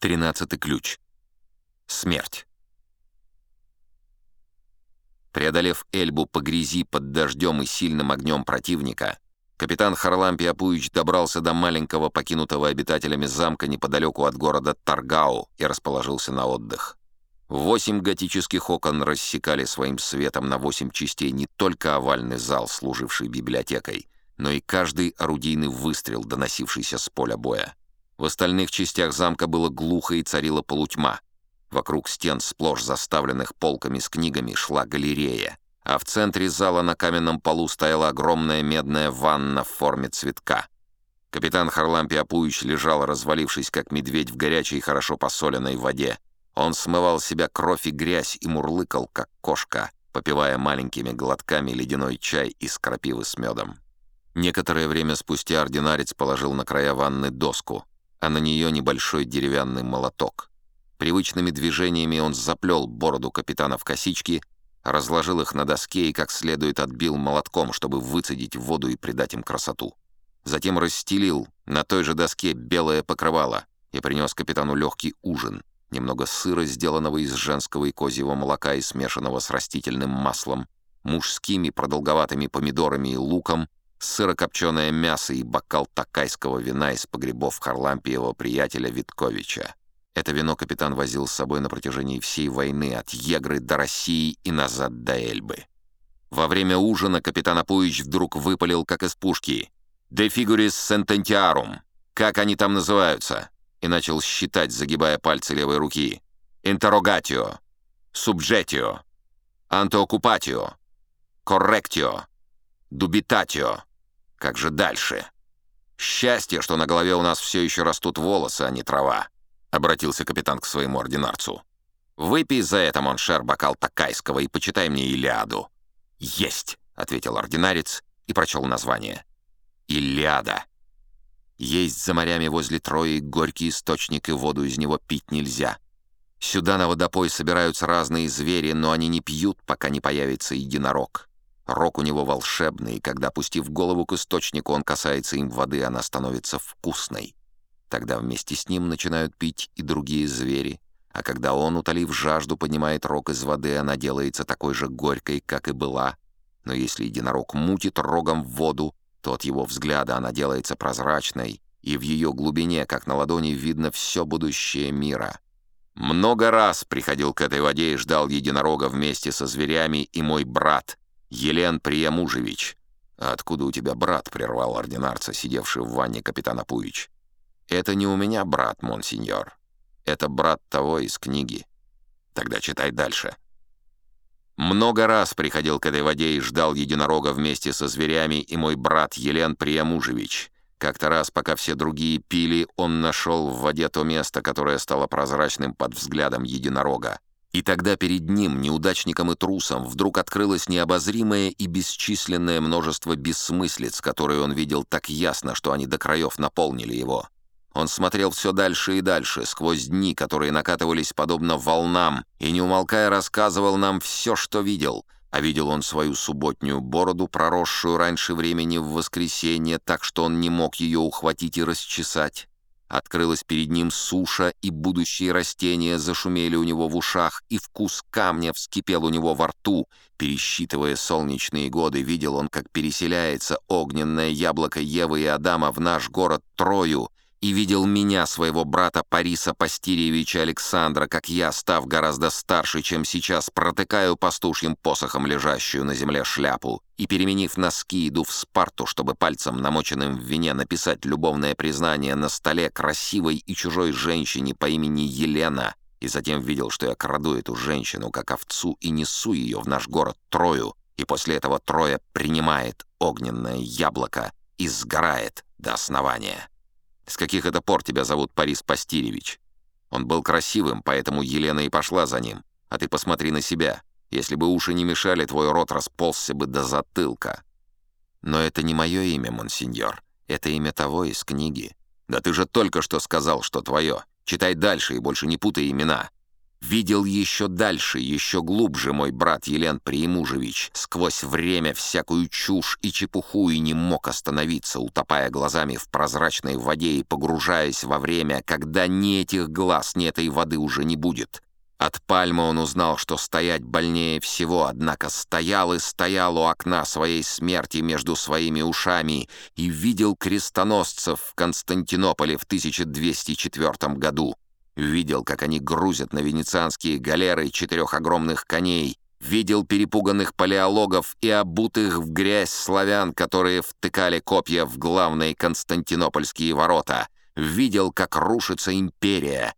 Тринадцатый ключ. Смерть. Преодолев Эльбу по грязи под дождем и сильным огнем противника, капитан Харлампий Апуич добрался до маленького покинутого обитателями замка неподалеку от города Таргау и расположился на отдых. Восемь готических окон рассекали своим светом на восемь частей не только овальный зал, служивший библиотекой, но и каждый орудийный выстрел, доносившийся с поля боя. В остальных частях замка было глухо и царила полутьма. Вокруг стен, сплошь заставленных полками с книгами, шла галерея, а в центре зала на каменном полу стояла огромная медная ванна в форме цветка. Капитан Харлампи Апуич лежал, развалившись, как медведь в горячей, хорошо посоленной воде. Он смывал себя кровь и грязь и мурлыкал, как кошка, попивая маленькими глотками ледяной чай из крапивы с медом. Некоторое время спустя ординарец положил на края ванны доску — а на нее небольшой деревянный молоток. Привычными движениями он заплел бороду капитана в косички, разложил их на доске и как следует отбил молотком, чтобы выцедить воду и придать им красоту. Затем расстелил на той же доске белое покрывало и принес капитану легкий ужин, немного сыра, сделанного из женского и козьего молока и смешанного с растительным маслом, мужскими продолговатыми помидорами и луком, сырокопченое мясо и бокал такайского вина из погребов Харлампиева приятеля Витковича. Это вино капитан возил с собой на протяжении всей войны, от Егры до России и назад до Эльбы. Во время ужина капитан Апуич вдруг выпалил, как из пушки, «De figuris sententiarum», как они там называются, и начал считать, загибая пальцы левой руки. «Interrogatio», «Subjectio», «Anteoccupatio», «Correctio», «Dubitatio», как же дальше? Счастье, что на голове у нас все еще растут волосы, а не трава, обратился капитан к своему ординарцу. Выпей за это, mon cher, бокал токайского и почитай мне Илиаду. Есть, ответил ординарец и прочел название. Илиада. Есть за морями возле Трои горький источник, и воду из него пить нельзя. Сюда на водопой собираются разные звери, но они не пьют, пока не появится единорог. Рог у него волшебный, и когда, пустив голову к источнику, он касается им воды, она становится вкусной. Тогда вместе с ним начинают пить и другие звери, а когда он, утолив жажду, поднимает рог из воды, она делается такой же горькой, как и была. Но если единорог мутит рогом в воду, то от его взгляда она делается прозрачной, и в ее глубине, как на ладони, видно все будущее мира. Много раз приходил к этой воде и ждал единорога вместе со зверями и мой брат, «Елен Приямужевич». «А откуда у тебя брат?» — прервал ординарца, сидевший в ванне капитана Пуич. «Это не у меня брат, монсеньор. Это брат того из книги. Тогда читай дальше». Много раз приходил к этой воде и ждал единорога вместе со зверями и мой брат Елен Приямужевич. Как-то раз, пока все другие пили, он нашел в воде то место, которое стало прозрачным под взглядом единорога. И тогда перед ним, неудачником и трусом, вдруг открылось необозримое и бесчисленное множество бессмыслиц, которые он видел так ясно, что они до краев наполнили его. Он смотрел все дальше и дальше, сквозь дни, которые накатывались подобно волнам, и, не умолкая, рассказывал нам все, что видел. А видел он свою субботнюю бороду, проросшую раньше времени в воскресенье, так что он не мог ее ухватить и расчесать. Открылась перед ним суша, и будущие растения зашумели у него в ушах, и вкус камня вскипел у него во рту. Пересчитывая солнечные годы, видел он, как переселяется огненное яблоко Евы и Адама в наш город Трою, и видел меня, своего брата Париса Пастирьевича Александра, как я, став гораздо старше, чем сейчас, протыкаю пастушьим посохом лежащую на земле шляпу, и, переменив носки, иду в Спарту, чтобы пальцем, намоченным в вине, написать любовное признание на столе красивой и чужой женщине по имени Елена, и затем видел, что я краду эту женщину, как овцу, и несу ее в наш город Трою, и после этого Троя принимает огненное яблоко и сгорает до основания. С каких это пор тебя зовут Парис Пастиревич? Он был красивым, поэтому Елена и пошла за ним. А ты посмотри на себя. Если бы уши не мешали, твой рот расползся бы до затылка. Но это не мое имя, монсеньор. Это имя того из книги. Да ты же только что сказал, что твое. Читай дальше и больше не путай имена. Видел еще дальше, еще глубже мой брат Елен Преимужевич, сквозь время всякую чушь и чепуху и не мог остановиться, утопая глазами в прозрачной воде и погружаясь во время, когда ни этих глаз, ни этой воды уже не будет. От пальмы он узнал, что стоять больнее всего, однако стоял и стоял у окна своей смерти между своими ушами и видел крестоносцев в Константинополе в 1204 году. Видел, как они грузят на венецианские галеры четырех огромных коней. Видел перепуганных палеологов и обутых в грязь славян, которые втыкали копья в главные константинопольские ворота. Видел, как рушится империя.